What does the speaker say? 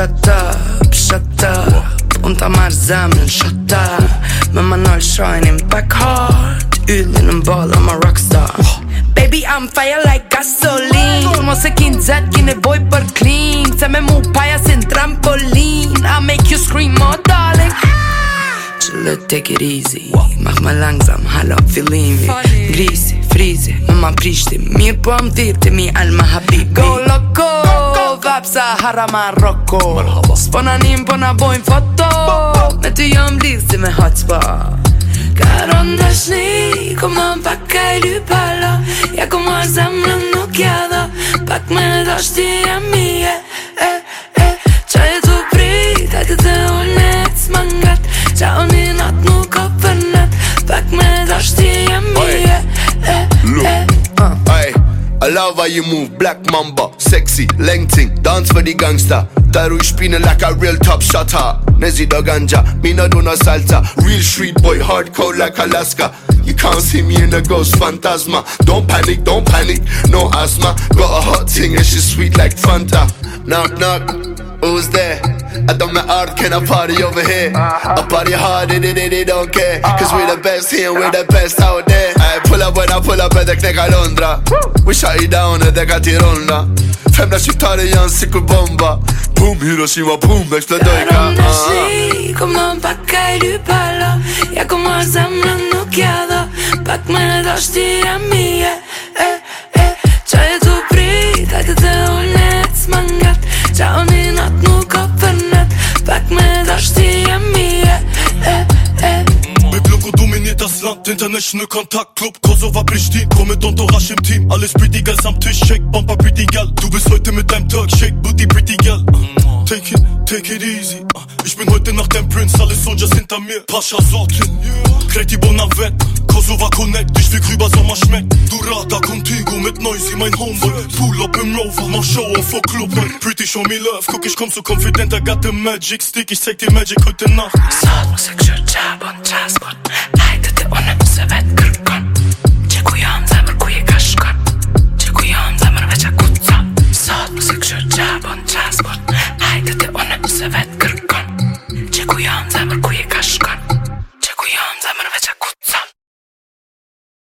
shut up, shut up Unë ta marë zemën, shut up Me më nëllë shojnë më pak hard Yllin në mbëllë, I'm a rockstar Baby, I'm fire like gasoline Mos e kinë zet, kinë e boj për clean Se me mu paja si në trampoline I'll make you scream, oh darling Chillë, take it easy mach më langzam, halo, fillimi Grisi, frizi, më më prishti Mirë po më dhirti, mi alma habibi Sa hara ma roko Spona nim po na bojm foto Me ty jom lidh si me hotspa Ka ronda shni Ko më në pak kaj lupala Ja ko më zemrë nuk jada Pak me dosh e mije Wherever you move, black mamba, sexy, lengthy, dance for the gangster. Daru spinning like a real top shutter. Nezi doganja, ganja, me no do no salsa. Real street boy, hardcore like Alaska. You can't see me in the ghost phantasma. Don't panic, don't panic, no asthma. Got a hot thing and she's sweet like Fanta. Knock knock. Who's there? I done my art, can I party over here? I party hard, they, they, they don't care. Cause we're the best here, we're the best out there. pull up when I pull kneka Londra We shot it down edhe ka Tirona Femra shqiptare janë si bomba Boom, Hiroshima, boom, me ah. shpletoj ka Jaron në shi, kom në pak e lë palo Ja kom arë nuk jadho Pak në do shtira mije das International Kontakt Club, Kosova, Pristin, komm mit Entourage im Team, alles Pretty Girls am Tisch, Shake, Bumper, Pretty Girl, du bist heute mit deinem Turk, Shake, Booty, Pretty Girl, take it, take it easy, ah, ich bin heute nach dem Prince, alle Soldiers hinter mir, Pascha Sortin, Kreti Bonavet, Kosova Connect, ich will rüber Sommer schmeckt, Durada Contigo mit Noisy, mein Homeboy, Pull up im Rover, mach Show auf vor Club, Pretty Show me love, guck ich komm so confident, I got the Magic Stick, ich zeig dir Magic heute Nacht. Sound, und Elizabeth.